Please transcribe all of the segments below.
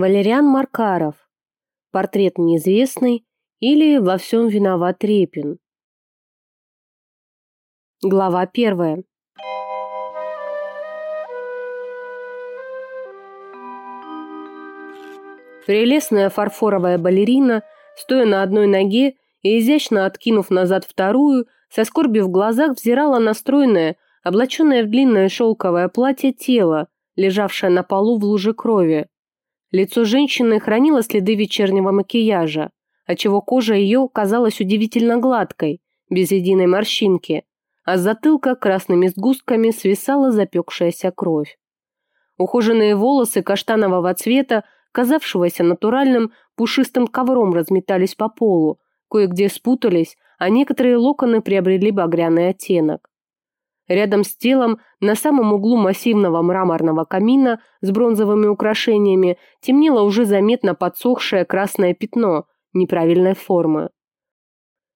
Валериан Маркаров. Портрет неизвестный или во всем виноват Репин. Глава первая. Прелестная фарфоровая балерина, стоя на одной ноге и изящно откинув назад вторую, со скорбью в глазах взирала на стройное, облаченное в длинное шелковое платье тело, лежавшее на полу в луже крови. Лицо женщины хранило следы вечернего макияжа, отчего кожа ее казалась удивительно гладкой, без единой морщинки, а с затылка красными сгустками свисала запекшаяся кровь. Ухоженные волосы каштанового цвета, казавшегося натуральным, пушистым ковром разметались по полу, кое-где спутались, а некоторые локоны приобрели багряный оттенок. Рядом с телом, на самом углу массивного мраморного камина с бронзовыми украшениями, темнело уже заметно подсохшее красное пятно неправильной формы.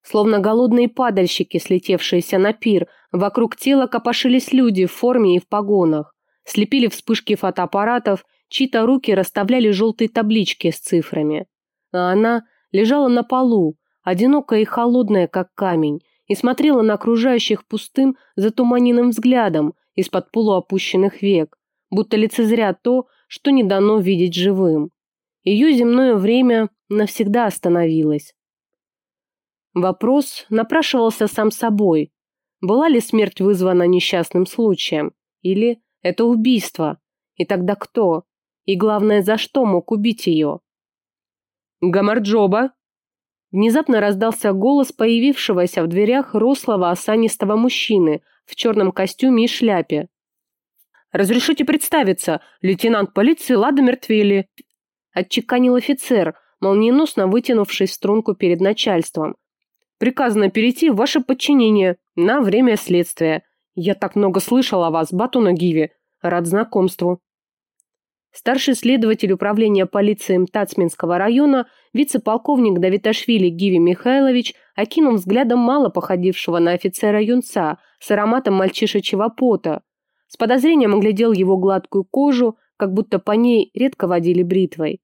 Словно голодные падальщики, слетевшиеся на пир, вокруг тела копошились люди в форме и в погонах. Слепили вспышки фотоаппаратов, чьи-то руки расставляли желтые таблички с цифрами. А она лежала на полу, одинокая и холодная, как камень, и смотрела на окружающих пустым, затуманенным взглядом из-под полуопущенных век, будто лицезря то, что не дано видеть живым. Ее земное время навсегда остановилось. Вопрос напрашивался сам собой. Была ли смерть вызвана несчастным случаем? Или это убийство? И тогда кто? И главное, за что мог убить ее? «Гамарджоба!» Внезапно раздался голос появившегося в дверях рослого осанистого мужчины в черном костюме и шляпе. «Разрешите представиться, лейтенант полиции Лада Мертвели», отчеканил офицер, молниеносно вытянувшись в струнку перед начальством. «Приказано перейти в ваше подчинение на время следствия. Я так много слышал о вас, Батуна Гиви. Рад знакомству». Старший следователь управления полиции Мтацминского района, вице-полковник Давиташвили Гиви Михайлович, окинул взглядом мало походившего на офицера юнца с ароматом мальчишечьего пота. С подозрением оглядел его гладкую кожу, как будто по ней редко водили бритвой.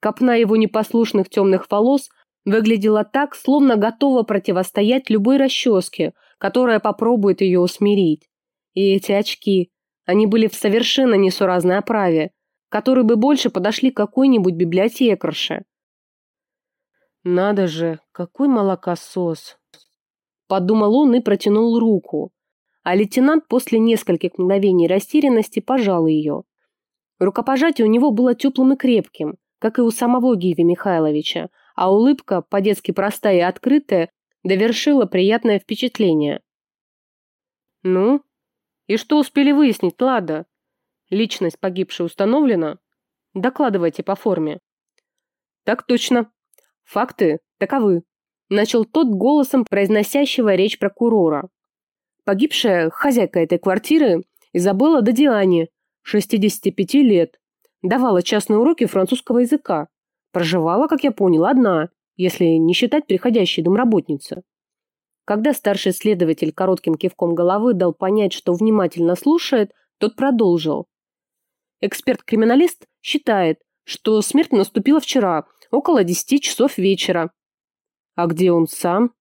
Копна его непослушных темных волос выглядела так, словно готова противостоять любой расческе, которая попробует ее усмирить. И эти очки, они были в совершенно несуразной оправе, которые бы больше подошли какой-нибудь библиотекарше. «Надо же, какой молокосос!» Подумал он и протянул руку, а лейтенант после нескольких мгновений растерянности пожал ее. Рукопожатие у него было теплым и крепким, как и у самого Гиви Михайловича, а улыбка, по-детски простая и открытая, довершила приятное впечатление. «Ну, и что успели выяснить, Лада?» Личность погибшей установлена? Докладывайте по форме. Так точно. Факты таковы. Начал тот голосом произносящего речь прокурора. Погибшая хозяйка этой квартиры Изабелла Додиани, 65 лет. Давала частные уроки французского языка. Проживала, как я понял, одна, если не считать приходящей домработницы. Когда старший следователь коротким кивком головы дал понять, что внимательно слушает, тот продолжил. Эксперт-криминалист считает, что смерть наступила вчера, около 10 часов вечера. А где он сам?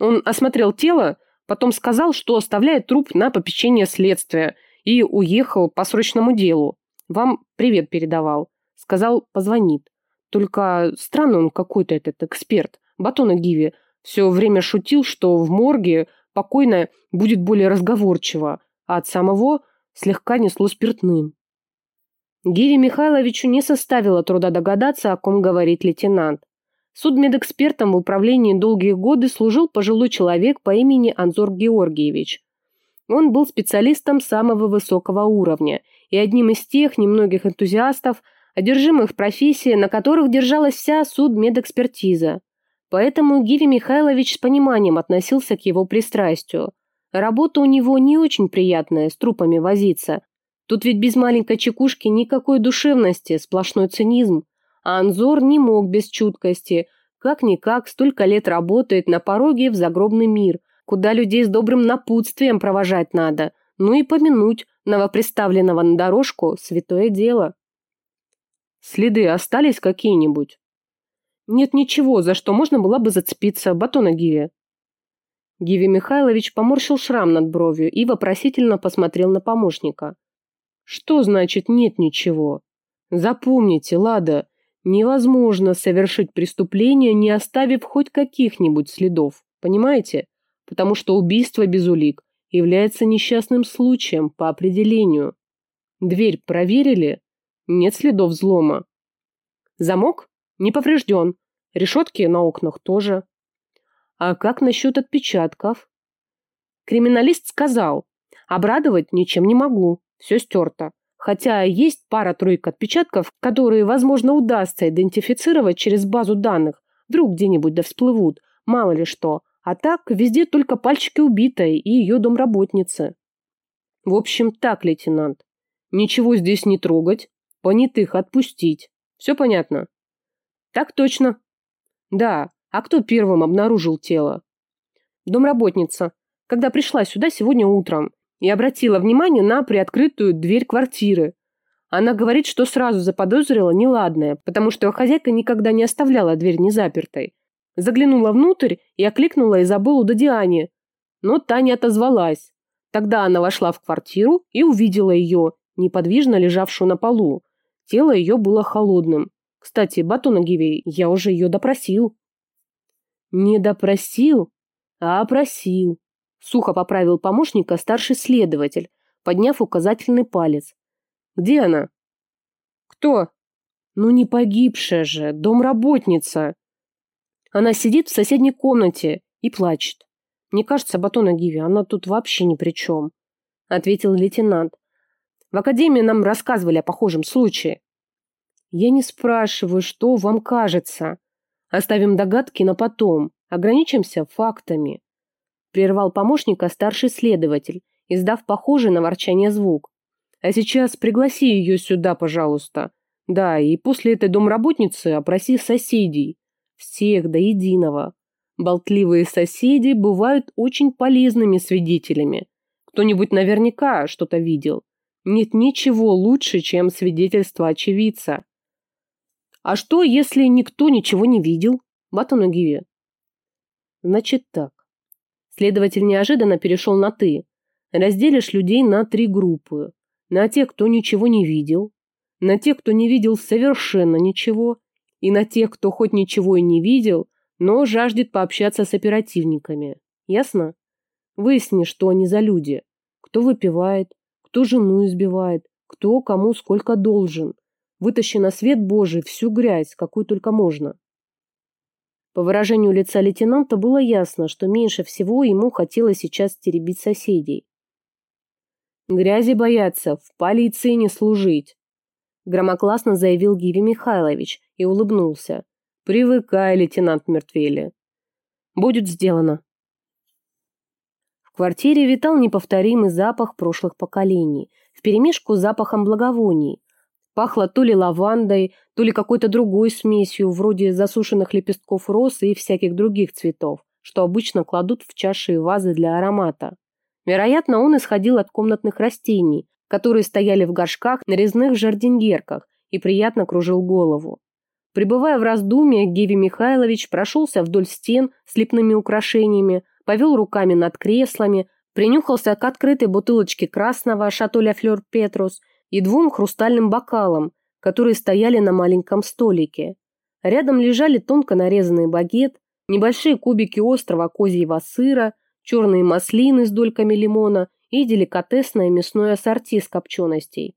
Он осмотрел тело, потом сказал, что оставляет труп на попечение следствия и уехал по срочному делу. Вам привет передавал. Сказал, позвонит. Только странный он какой-то этот эксперт. Батона Гиви все время шутил, что в морге покойная будет более разговорчива, а от самого слегка несло спиртным. Гире Михайловичу не составило труда догадаться, о ком говорит лейтенант. Судмедэкспертом в управлении долгие годы служил пожилой человек по имени Анзор Георгиевич. Он был специалистом самого высокого уровня и одним из тех немногих энтузиастов, одержимых профессией, на которых держалась вся судмедэкспертиза. Поэтому Гири Михайлович с пониманием относился к его пристрастию. Работа у него не очень приятная, с трупами возиться, Тут ведь без маленькой чекушки никакой душевности, сплошной цинизм. А Анзор не мог без чуткости. Как-никак столько лет работает на пороге в загробный мир, куда людей с добрым напутствием провожать надо. Ну и помянуть новоприставленного на дорожку – святое дело. Следы остались какие-нибудь? Нет ничего, за что можно было бы зацепиться, батона Гиви. Гиви Михайлович поморщил шрам над бровью и вопросительно посмотрел на помощника. Что значит нет ничего? Запомните, Лада, невозможно совершить преступление, не оставив хоть каких-нибудь следов, понимаете? Потому что убийство без улик является несчастным случаем по определению. Дверь проверили? Нет следов взлома. Замок? Не поврежден. Решетки на окнах тоже. А как насчет отпечатков? Криминалист сказал, обрадовать ничем не могу, все стерто. Хотя есть пара-тройка отпечатков, которые, возможно, удастся идентифицировать через базу данных. Вдруг где-нибудь да всплывут, мало ли что. А так, везде только пальчики убитой и ее домработницы. В общем, так, лейтенант. Ничего здесь не трогать, понятых отпустить. Все понятно? Так точно. Да, а кто первым обнаружил тело? Домработница, когда пришла сюда сегодня утром и обратила внимание на приоткрытую дверь квартиры. Она говорит, что сразу заподозрила неладное, потому что хозяйка никогда не оставляла дверь незапертой. Заглянула внутрь и окликнула Изабеллу до Диане, но та не отозвалась. Тогда она вошла в квартиру и увидела ее, неподвижно лежавшую на полу. Тело ее было холодным. Кстати, Батона Гивей, я уже ее допросил. Не допросил, а опросил. Сухо поправил помощника старший следователь, подняв указательный палец. Где она? Кто? Ну не погибшая же, домработница. Она сидит в соседней комнате и плачет. Мне кажется, Батона Гиви, она тут вообще ни при чем, ответил лейтенант. В академии нам рассказывали о похожем случае. Я не спрашиваю, что вам кажется. Оставим догадки на потом. Ограничимся фактами. Прервал помощника старший следователь, издав похожий на ворчание звук. А сейчас пригласи ее сюда, пожалуйста. Да, и после этой домработницы опроси соседей. Всех до единого. Болтливые соседи бывают очень полезными свидетелями. Кто-нибудь наверняка что-то видел. Нет ничего лучше, чем свидетельство очевидца. А что, если никто ничего не видел? Батонагиве. Значит так. Следователь неожиданно перешел на «ты». Разделишь людей на три группы. На тех, кто ничего не видел, на тех, кто не видел совершенно ничего, и на тех, кто хоть ничего и не видел, но жаждет пообщаться с оперативниками. Ясно? Выясни, что они за люди. Кто выпивает, кто жену избивает, кто кому сколько должен. Вытащи на свет Божий всю грязь, какую только можно. По выражению лица лейтенанта было ясно, что меньше всего ему хотелось сейчас теребить соседей. «Грязи бояться, в полиции не служить», – громогласно заявил Гиви Михайлович и улыбнулся. «Привыкай, лейтенант Мертвели». «Будет сделано», в квартире витал неповторимый запах прошлых поколений, вперемешку с запахом благовоний. Пахло то ли лавандой, то ли какой-то другой смесью, вроде засушенных лепестков роз и всяких других цветов, что обычно кладут в чаши и вазы для аромата. Вероятно, он исходил от комнатных растений, которые стояли в горшках на резных жардиньерках и приятно кружил голову. Прибывая в раздумье, Геви Михайлович прошелся вдоль стен с лепными украшениями, повел руками над креслами, принюхался к открытой бутылочке красного «Шато Флёр Петрус» и двум хрустальным бокалам, которые стояли на маленьком столике. Рядом лежали тонко нарезанный багет, небольшие кубики острого козьего сыра, черные маслины с дольками лимона и деликатесное мясное ассорти с копченостей.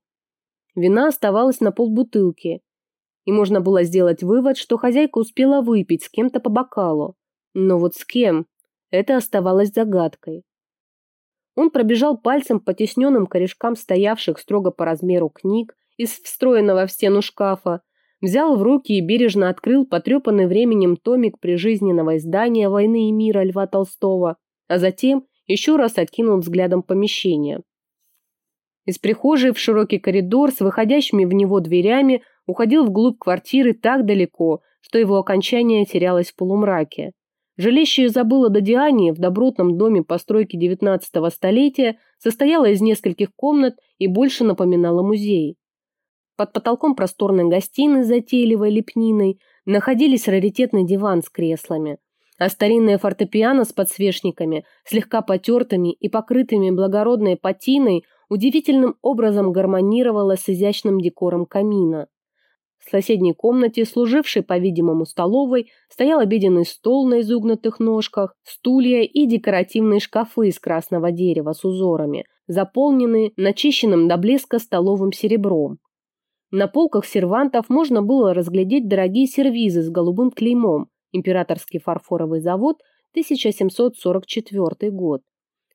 Вина оставалась на полбутылки, и можно было сделать вывод, что хозяйка успела выпить с кем-то по бокалу. Но вот с кем? Это оставалось загадкой. Он пробежал пальцем по тесненным корешкам стоявших строго по размеру книг из встроенного в стену шкафа, взял в руки и бережно открыл потрепанный временем томик прижизненного издания «Войны и мира» Льва Толстого, а затем еще раз окинул взглядом помещение. Из прихожей в широкий коридор с выходящими в него дверями уходил вглубь квартиры так далеко, что его окончание терялось в полумраке. Жилище Изабелла Додиани в добротном доме постройки XIX столетия состояло из нескольких комнат и больше напоминало музей. Под потолком просторной гостиной с затейливой лепниной находились раритетный диван с креслами, а старинное фортепиано с подсвечниками, слегка потертыми и покрытыми благородной патиной, удивительным образом гармонировало с изящным декором камина. В соседней комнате, служившей, по-видимому, столовой, стоял обеденный стол на изогнутых ножках, стулья и декоративные шкафы из красного дерева с узорами, заполненные начищенным до блеска столовым серебром. На полках сервантов можно было разглядеть дорогие сервизы с голубым клеймом, императорский фарфоровый завод, 1744 год.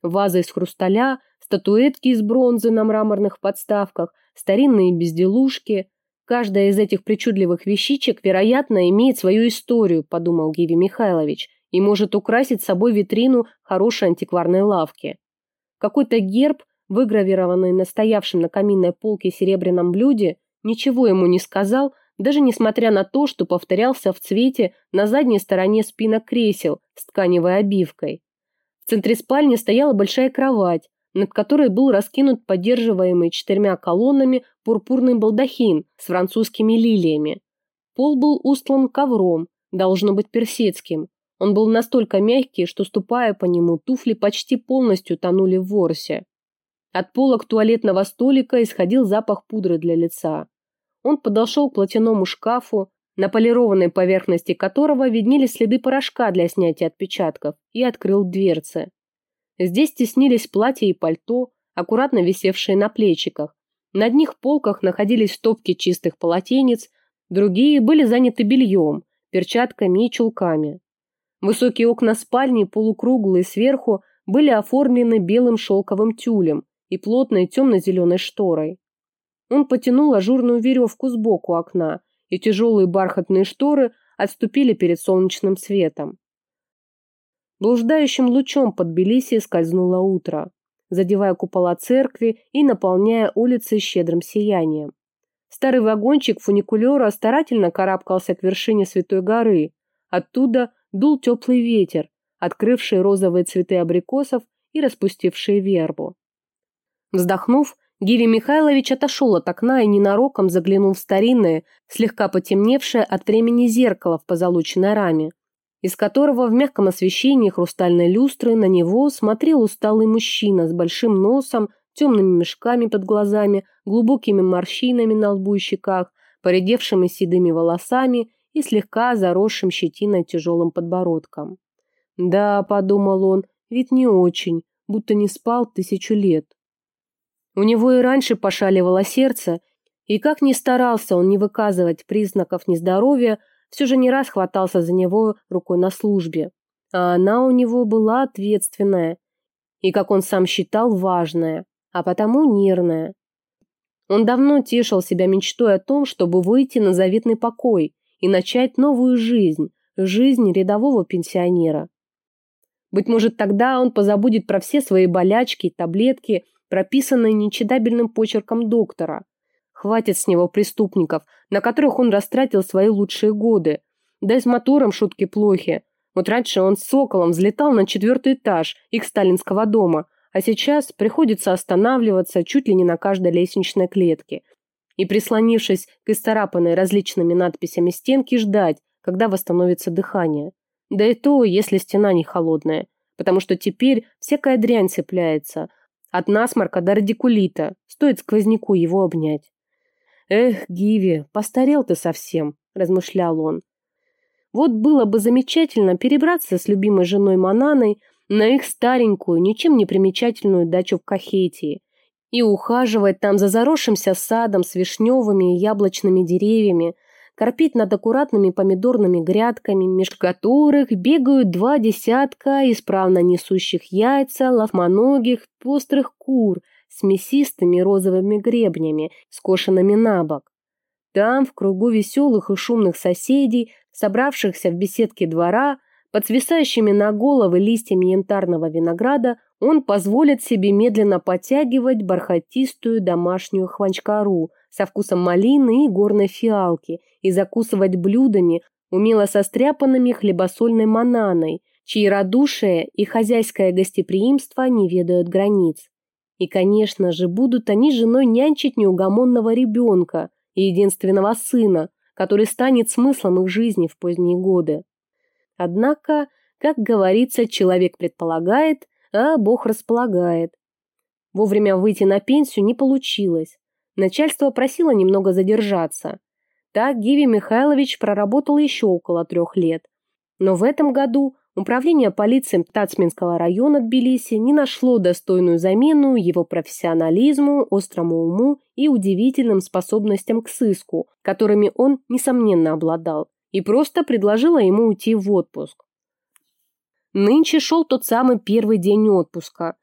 Вазы из хрусталя, статуэтки из бронзы на мраморных подставках, старинные безделушки – Каждая из этих причудливых вещичек, вероятно, имеет свою историю, подумал Гиви Михайлович, и может украсить собой витрину хорошей антикварной лавки. Какой-то герб, выгравированный на стоявшем на каминной полке серебряном блюде, ничего ему не сказал, даже несмотря на то, что повторялся в цвете на задней стороне спинок кресел с тканевой обивкой. В центре спальни стояла большая кровать, над которой был раскинут поддерживаемый четырьмя колоннами пурпурный балдахин с французскими лилиями. Пол был устлан ковром, должно быть персидским. Он был настолько мягкий, что, ступая по нему, туфли почти полностью тонули в ворсе. От полок туалетного столика исходил запах пудры для лица. Он подошел к платяному шкафу, на полированной поверхности которого виднелись следы порошка для снятия отпечатков, и открыл дверцы. Здесь теснились платья и пальто, аккуратно висевшие на плечиках. На одних полках находились стопки чистых полотенец, другие были заняты бельем, перчатками и чулками. Высокие окна спальни, полукруглые сверху, были оформлены белым шелковым тюлем и плотной темно-зеленой шторой. Он потянул ажурную веревку сбоку окна, и тяжелые бархатные шторы отступили перед солнечным светом. Блуждающим лучом под Тбилиси скользнуло утро, задевая купола церкви и наполняя улицы щедрым сиянием. Старый вагончик фуникулера старательно карабкался к вершине Святой горы. Оттуда дул теплый ветер, открывший розовые цветы абрикосов и распустившие вербу. Вздохнув, Гиви Михайлович отошел от окна и ненароком заглянул в старинное, слегка потемневшее от времени зеркало в позолоченной раме из которого в мягком освещении хрустальной люстры на него смотрел усталый мужчина с большим носом, темными мешками под глазами, глубокими морщинами на лбу и щеках, поредевшими седыми волосами и слегка заросшим щетиной тяжелым подбородком. «Да», — подумал он, — «вид не очень, будто не спал тысячу лет». У него и раньше пошаливало сердце, и как ни старался он не выказывать признаков нездоровья, все же не раз хватался за него рукой на службе. А она у него была ответственная и, как он сам считал, важная, а потому нервная. Он давно тешил себя мечтой о том, чтобы выйти на заветный покой и начать новую жизнь, жизнь рядового пенсионера. Быть может, тогда он позабудет про все свои болячки таблетки, прописанные нечитабельным почерком доктора, Хватит с него преступников, на которых он растратил свои лучшие годы. Да и с мотором шутки плохи. Вот раньше он с соколом взлетал на четвертый этаж их сталинского дома, а сейчас приходится останавливаться чуть ли не на каждой лестничной клетке. И, прислонившись к исцарапанной различными надписями стенке, ждать, когда восстановится дыхание. Да и то, если стена не холодная, потому что теперь всякая дрянь цепляется. От насморка до радикулита. Стоит сквозняку его обнять. «Эх, Гиви, постарел ты совсем», – размышлял он. Вот было бы замечательно перебраться с любимой женой Мананой на их старенькую, ничем не примечательную дачу в Кахетии и ухаживать там за заросшимся садом с вишневыми и яблочными деревьями, корпеть над аккуратными помидорными грядками, меж которых бегают два десятка исправно несущих яйца, лохмоногих, пострых кур – с мясистыми розовыми гребнями, скошенными на бок. Там, в кругу веселых и шумных соседей, собравшихся в беседке двора, под свисающими на головы листьями янтарного винограда, он позволит себе медленно подтягивать бархатистую домашнюю хванчкару со вкусом малины и горной фиалки и закусывать блюдами, умело состряпанными хлебосольной мананой, чьи радушие и хозяйское гостеприимство не ведают границ. И, конечно же, будут они женой нянчить неугомонного ребенка, единственного сына, который станет смыслом их жизни в поздние годы. Однако, как говорится, человек предполагает, а Бог располагает. Вовремя выйти на пенсию не получилось. Начальство просило немного задержаться. Так Гиви Михайлович проработал еще около трех лет. Но в этом году Управление полиции Тацминского района Тбилиси не нашло достойную замену его профессионализму, острому уму и удивительным способностям к сыску, которыми он, несомненно, обладал, и просто предложило ему уйти в отпуск. Нынче шел тот самый первый день отпуска,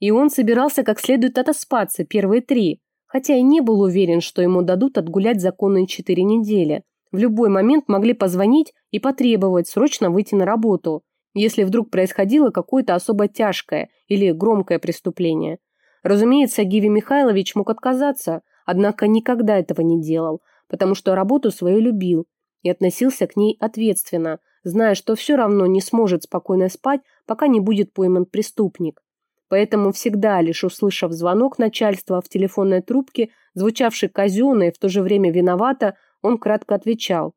и он собирался как следует отоспаться первые три, хотя и не был уверен, что ему дадут отгулять законные четыре недели – в любой момент могли позвонить и потребовать срочно выйти на работу, если вдруг происходило какое-то особо тяжкое или громкое преступление. Разумеется, Гиви Михайлович мог отказаться, однако никогда этого не делал, потому что работу свою любил и относился к ней ответственно, зная, что все равно не сможет спокойно спать, пока не будет пойман преступник. Поэтому всегда, лишь услышав звонок начальства в телефонной трубке, звучавший казенно и в то же время виновато, он кратко отвечал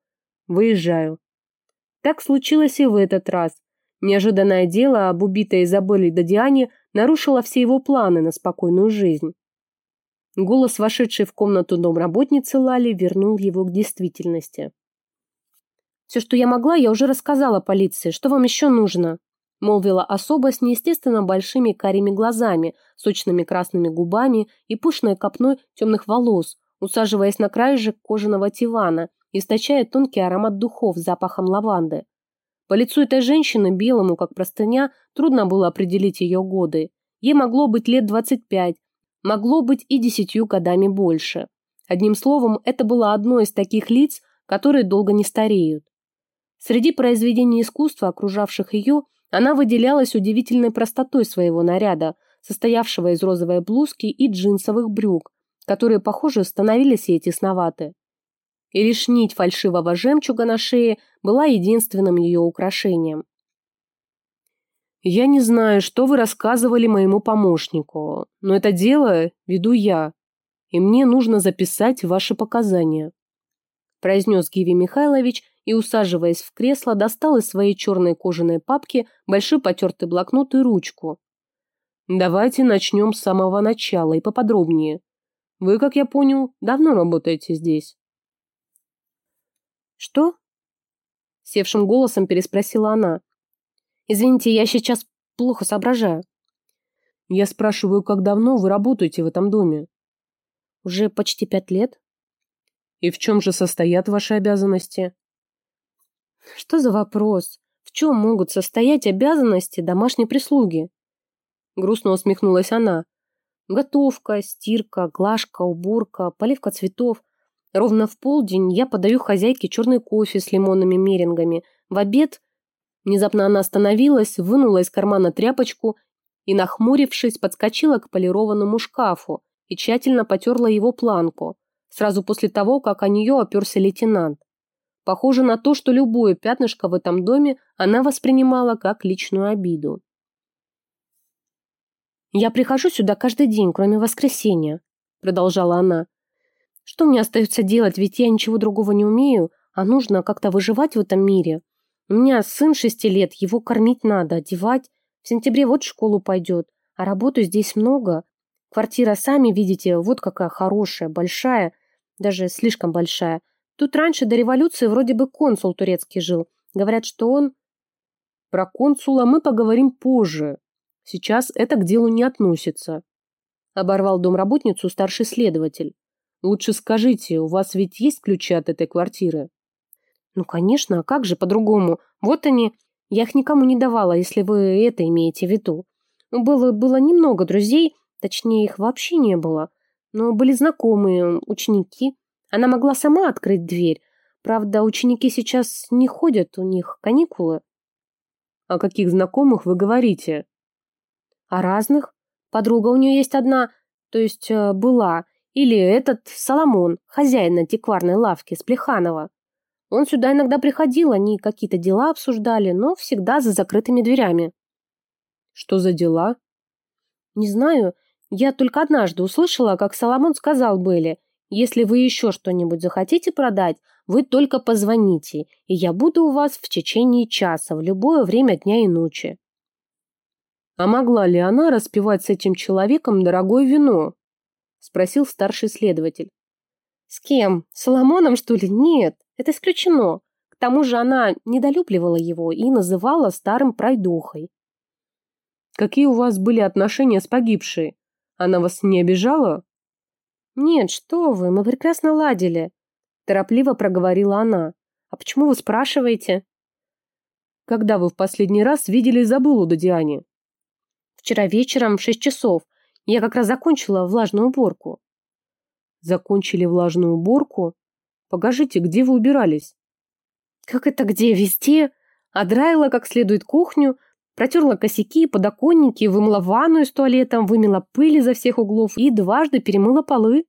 «Выезжаю». Так случилось и в этот раз. Неожиданное дело об убитой Изабелле Дадиане нарушило все его планы на спокойную жизнь. Голос, вошедший в комнату домработницы Лали, вернул его к действительности. «Все, что я могла, я уже рассказала полиции. Что вам еще нужно?» молвила особа с неестественно большими карими глазами, сочными красными губами и пышной копной темных волос, усаживаясь на краешек кожаного дивана, источая тонкий аромат духов с запахом лаванды. По лицу этой женщины, белому, как простыня, трудно было определить ее годы. Ей могло быть лет 25, могло быть и десятью годами больше. Одним словом, это было одно из таких лиц, которые долго не стареют. Среди произведений искусства, окружавших ее, она выделялась удивительной простотой своего наряда, состоявшего из розовой блузки и джинсовых брюк, которые, похоже, становились ей тесноваты. И лишь нить фальшивого жемчуга на шее была единственным ее украшением. «Я не знаю, что вы рассказывали моему помощнику, но это дело веду я, и мне нужно записать ваши показания», произнес Гиви Михайлович и, усаживаясь в кресло, достал из своей черной кожаной папки большой потертый блокнот и ручку. «Давайте начнем с самого начала и поподробнее. Вы, как я понял, давно работаете здесь. Что? Севшим голосом переспросила она. Извините, я сейчас плохо соображаю. Я спрашиваю, как давно вы работаете в этом доме? Уже почти пять лет. И в чем же состоят ваши обязанности? Что за вопрос? В чем могут состоять обязанности домашней прислуги? Грустно усмехнулась она. Готовка, стирка, глажка, уборка, поливка цветов. Ровно в полдень я подаю хозяйке черный кофе с лимонными мерингами. В обед... Внезапно она остановилась, вынула из кармана тряпочку и, нахмурившись, подскочила к полированному шкафу и тщательно потерла его планку, сразу после того, как о нее оперся лейтенант. Похоже на то, что любое пятнышко в этом доме она воспринимала как личную обиду. «Я прихожу сюда каждый день, кроме воскресенья», — продолжала она. «Что мне остается делать, ведь я ничего другого не умею, а нужно как-то выживать в этом мире. У меня сын шести лет, его кормить надо, одевать. В сентябре вот в школу пойдет, а работы здесь много. Квартира, сами видите, вот какая хорошая, большая, даже слишком большая. Тут раньше до революции вроде бы консул турецкий жил. Говорят, что он... Про консула мы поговорим позже, Сейчас это к делу не относится. Оборвал домработницу старший следователь. Лучше скажите, у вас ведь есть ключи от этой квартиры? Ну, конечно, а как же по-другому? Вот они. Я их никому не давала, если вы это имеете в виду. Было, было немного друзей, точнее, их вообще не было. Но были знакомые, ученики. Она могла сама открыть дверь. Правда, ученики сейчас не ходят, у них каникулы. О каких знакомых вы говорите? А разных? Подруга у нее есть одна, то есть э, была. Или этот Соломон, хозяин антикварной лавки с Плеханова. Он сюда иногда приходил, они какие-то дела обсуждали, но всегда за закрытыми дверями. Что за дела? Не знаю. Я только однажды услышала, как Соломон сказал Белле, Если вы еще что-нибудь захотите продать, вы только позвоните, и я буду у вас в течение часа в любое время дня и ночи. А могла ли она распивать с этим человеком дорогое вино? Спросил старший следователь. С кем? С Соломоном, что ли? Нет, это исключено. К тому же она недолюбливала его и называла старым пройдухой. Какие у вас были отношения с погибшей? Она вас не обижала? «Нет, что вы, мы прекрасно ладили», – торопливо проговорила она. «А почему вы спрашиваете?» «Когда вы в последний раз видели Изабеллу до Диане?» «Вчера вечером в шесть часов. Я как раз закончила влажную уборку». «Закончили влажную уборку? Покажите, где вы убирались?» «Как это где? Везде?» Одраила как следует кухню, протерла косяки, подоконники, вымыла ванную с туалетом, вымела пыль изо всех углов и дважды перемыла полы.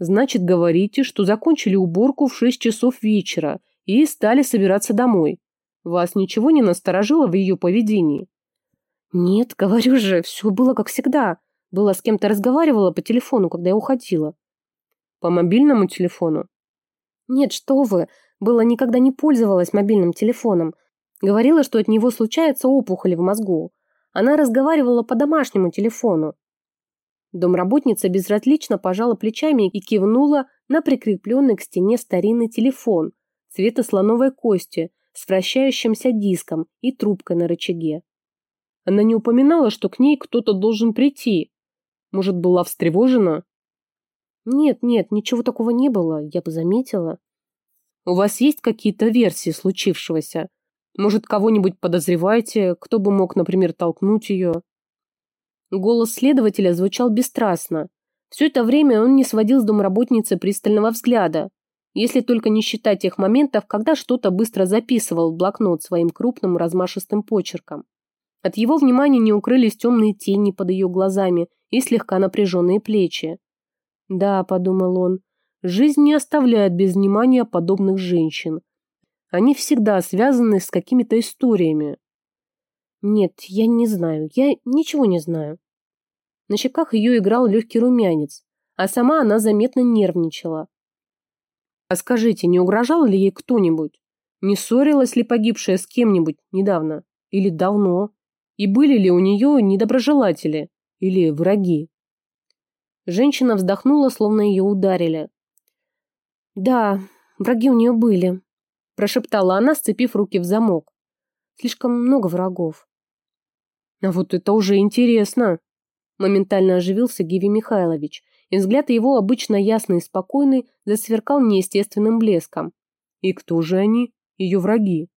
Значит, говорите, что закончили уборку в шесть часов вечера и стали собираться домой. Вас ничего не насторожило в ее поведении? Нет, говорю же, все было как всегда. Была с кем-то разговаривала по телефону, когда я уходила. По мобильному телефону? Нет, что вы, было никогда не пользовалась мобильным телефоном. Говорила, что от него случаются опухоли в мозгу. Она разговаривала по домашнему телефону. Домработница безразлично пожала плечами и кивнула на прикрепленный к стене старинный телефон цвета слоновой кости с вращающимся диском и трубкой на рычаге. Она не упоминала, что к ней кто-то должен прийти. Может, была встревожена? Нет, нет, ничего такого не было, я бы заметила. У вас есть какие-то версии случившегося? Может, кого-нибудь подозреваете, кто бы мог, например, толкнуть ее? Голос следователя звучал бесстрастно. Все это время он не сводил с домработницы пристального взгляда, если только не считать тех моментов, когда что-то быстро записывал в блокнот своим крупным размашистым почерком. От его внимания не укрылись темные тени под ее глазами и слегка напряженные плечи. «Да», — подумал он, — «жизнь не оставляет без внимания подобных женщин, они всегда связаны с какими-то историями. Нет, я не знаю. Я ничего не знаю. На щеках ее играл легкий румянец, а сама она заметно нервничала. А скажите, не угрожал ли ей кто-нибудь? Не ссорилась ли погибшая с кем-нибудь недавно? Или давно? И были ли у нее недоброжелатели? Или враги? Женщина вздохнула, словно ее ударили. Да, враги у нее были прошептала она, сцепив руки в замок. Слишком много врагов. А вот это уже интересно. Моментально оживился Гиви Михайлович, и взгляд его, обычно ясный и спокойный, засверкал неестественным блеском. И кто же они? Ее враги?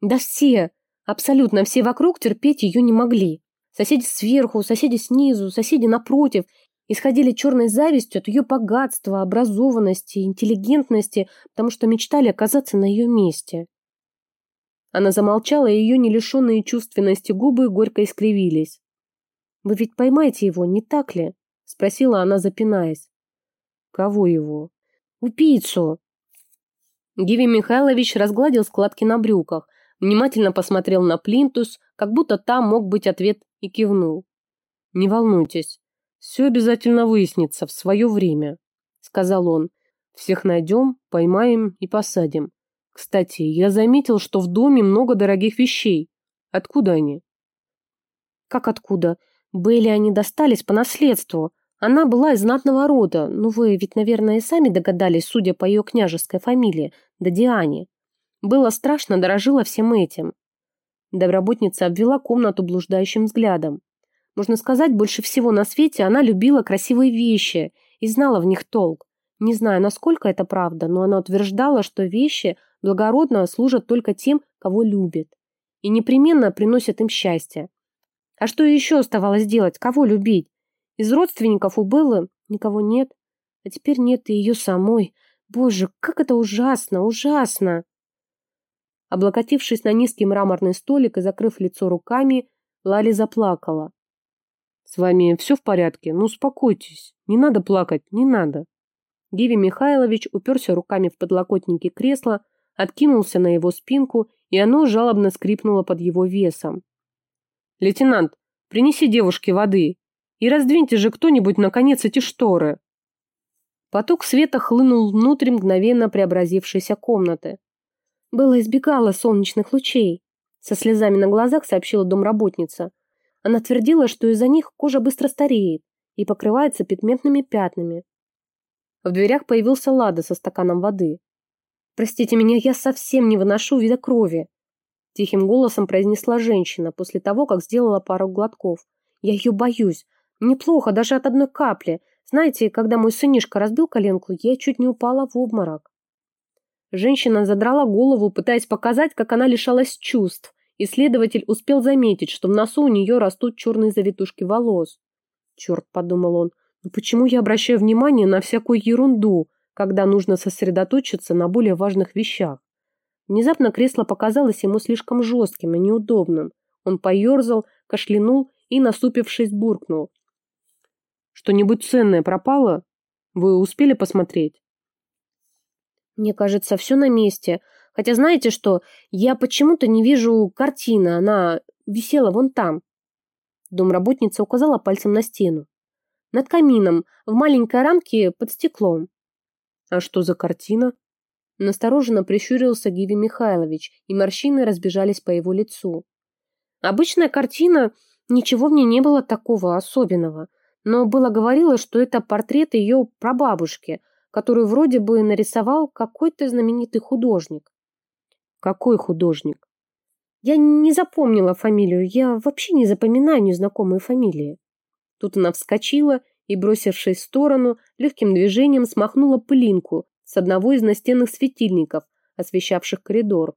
Да все, абсолютно все вокруг терпеть ее не могли. Соседи сверху, соседи снизу, соседи напротив исходили черной завистью от ее богатства, образованности, интеллигентности, потому что мечтали оказаться на ее месте. Она замолчала, и ее нелишенные чувственности губы горько искривились. «Вы ведь поймаете его, не так ли?» – спросила она, запинаясь. «Кого его?» «Убийцу!» Гиви Михайлович разгладил складки на брюках, внимательно посмотрел на плинтус, как будто там мог быть ответ, и кивнул. «Не волнуйтесь, «Все обязательно выяснится в свое время», — сказал он. «Всех найдем, поймаем и посадим. Кстати, я заметил, что в доме много дорогих вещей. Откуда они?» «Как откуда? Белли они достались по наследству. Она была из знатного рода, но вы ведь, наверное, и сами догадались, судя по ее княжеской фамилии, да Диане. Было страшно, дорожила всем этим». Доброботница обвела комнату блуждающим взглядом. Можно сказать, больше всего на свете она любила красивые вещи и знала в них толк. Не знаю, насколько это правда, но она утверждала, что вещи благородно служат только тем, кого любят. И непременно приносят им счастье. А что еще оставалось делать? Кого любить? Из родственников у Беллы никого нет. А теперь нет и ее самой. Боже, как это ужасно, ужасно! Облокотившись на низкий мраморный столик и закрыв лицо руками, Лали заплакала. «С вами все в порядке? Ну, успокойтесь. Не надо плакать, не надо». Гиви Михайлович уперся руками в подлокотники кресла, откинулся на его спинку, и оно жалобно скрипнуло под его весом. «Лейтенант, принеси девушке воды и раздвиньте же кто-нибудь, наконец, эти шторы». Поток света хлынул внутрь мгновенно преобразившейся комнаты. Белла избегала солнечных лучей. Со слезами на глазах сообщила домработница. Она твердила, что из-за них кожа быстро стареет и покрывается пигментными пятнами. В дверях появился Лада со стаканом воды. «Простите меня, я совсем не выношу вида крови», тихим голосом произнесла женщина после того, как сделала пару глотков. «Я ее боюсь. Неплохо, даже от одной капли. Знаете, когда мой сынишка разбил коленку, я чуть не упала в обморок». Женщина задрала голову, пытаясь показать, как она лишалась чувств. Исследователь успел заметить, что в носу у нее растут черные завитушки волос. «Черт», — подумал он, — «ну почему я обращаю внимание на всякую ерунду, когда нужно сосредоточиться на более важных вещах?» Внезапно кресло показалось ему слишком жестким и неудобным. Он поерзал, кашлянул и, насупившись, буркнул. «Что-нибудь ценное пропало? Вы успели посмотреть?» Мне кажется, все на месте. Хотя знаете что, я почему-то не вижу картины, она висела вон там. Домработница указала пальцем на стену. Над камином, в маленькой рамке под стеклом. А что за картина? Настороженно прищурился Гиви Михайлович, и морщины разбежались по его лицу. Обычная картина, ничего в ней не было такого особенного, но было говорило, что это портрет ее прабабушки, которую вроде бы нарисовал какой-то знаменитый художник. Какой художник? Я не запомнила фамилию, я вообще не запоминаю незнакомые фамилии. Тут она вскочила и, бросившись в сторону, легким движением смахнула пылинку с одного из настенных светильников, освещавших коридор.